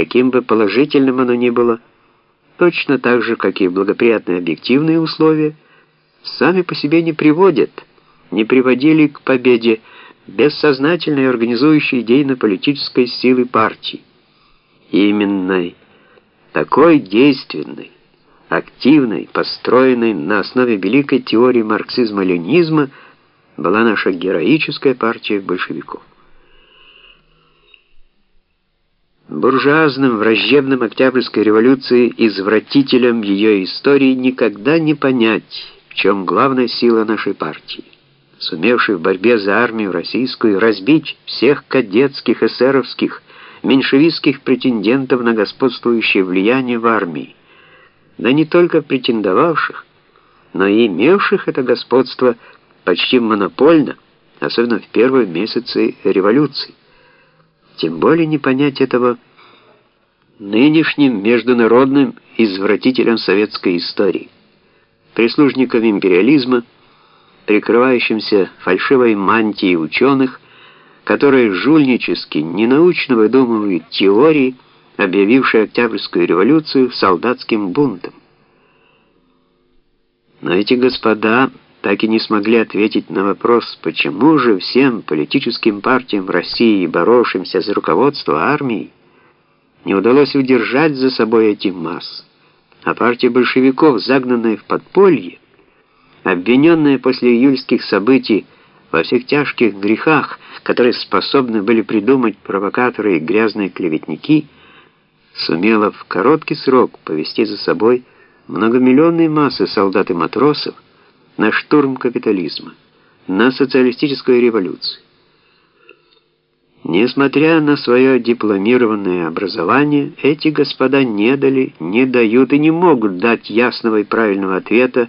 каким бы положительным оно ни было, точно так же, как и благоприятные объективные условия, сами по себе не приводят, не приводили к победе бессознательной организующей идейно-политической силы партии. Именно такой действенной, активной, построенной на основе великой теории марксизма-ленизма была наша героическая партия большевиков. Буржуазным, враждебным Октябрьской революции, извратителем ее истории никогда не понять, в чем главная сила нашей партии, сумевшей в борьбе за армию российскую разбить всех кадетских, эсеровских, меньшевистских претендентов на господствующее влияние в армии, да не только претендовавших, но и имевших это господство почти монопольно, особенно в первые месяцы революции. Тем более не понять этого нынешним международным извратителям советской истории, прислужникам империализма, прикрывающимся фальшивой мантией ученых, которые жульнически, ненаучно выдумывают теории, объявившие Октябрьскую революцию солдатским бунтом. Но эти господа так и не смогли ответить на вопрос, почему же всем политическим партиям России, боровшимся за руководство армией, не удалось удержать за собой эти массы, а партия большевиков, загнанная в подполье, обвиненная после июльских событий во всех тяжких грехах, которые способны были придумать провокаторы и грязные клеветники, сумела в короткий срок повести за собой многомиллионные массы солдат и матросов, на штурм капитализма, на социалистическую революцию. Несмотря на свое дипломированное образование, эти господа не дали, не дают и не могут дать ясного и правильного ответа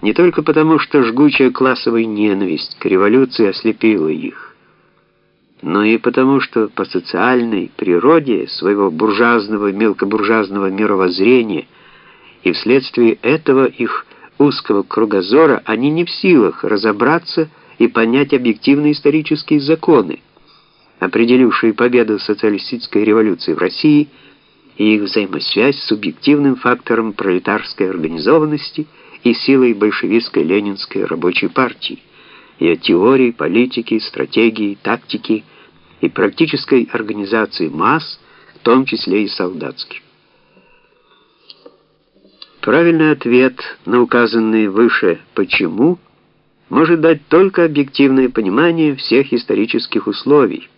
не только потому, что жгучая классовая ненависть к революции ослепила их, но и потому, что по социальной природе своего буржуазного мелкобуржуазного мировоззрения и вследствие этого их узкого кругозора они не в силах разобраться и понять объективные исторические законы, определившие победу социалистической революции в России и их взаимосвязь с субъективным фактором пролетарской организованности и силой большевистской ленинской рабочей партии, ее теории, политики, стратегии, тактики и практической организации масс, в том числе и солдатских. Правильный ответ на указанные выше «почему» может дать только объективное понимание всех исторических условий,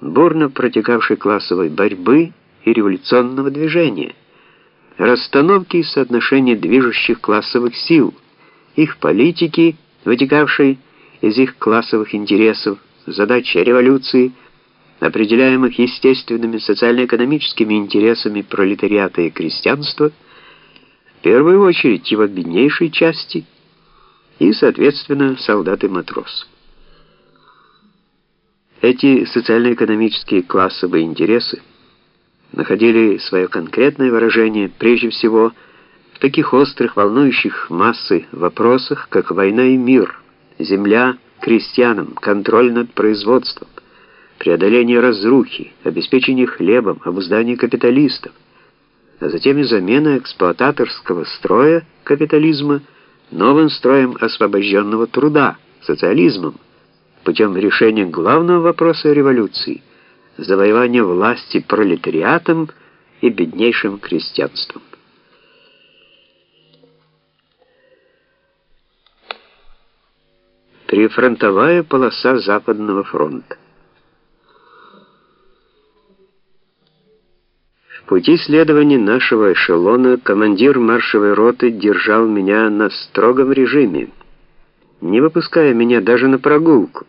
бурно протекавшей классовой борьбы и революционного движения, расстановки и соотношения движущих классовых сил, их политики, вытекавшей из их классовых интересов, задачи революции, определяемых естественными социально-экономическими интересами пролетариата и крестьянства – первую очередь его беднейшей части и, соответственно, солдат и матрос. Эти социально-экономические классовые интересы находили свое конкретное выражение прежде всего в таких острых, волнующих массы вопросах, как война и мир, земля крестьянам, контроль над производством, преодоление разрухи, обеспечение хлебом, обуздание капиталистов, а затем и замена эксплуататорского строя капитализма новым строем освобожденного труда, социализмом, путем решения главного вопроса революции – завоевания власти пролетариатом и беднейшим крестьянством. Прифронтовая полоса Западного фронта В пути следования нашего эшелона командир маршевой роты держал меня на строгом режиме, не выпуская меня даже на прогулку,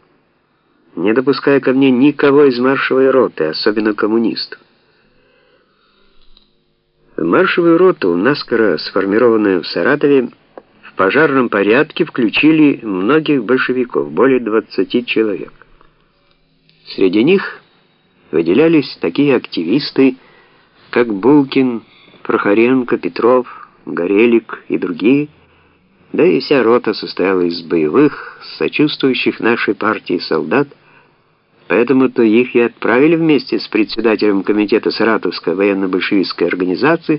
не допуская ко мне никого из маршевой роты, особенно коммунистов. Маршевую роту, наскоро сформированную в Саратове, в пожарном порядке включили многих большевиков, более 20 человек. Среди них выделялись такие активисты, как Булкин, Прохоренко, Петров, Горелик и другие, да и вся рота состояла из боевых, сочувствующих нашей партии солдат, Поэтому-то их и отправили вместе с председателем комитета Саратовской военно-большевистской организации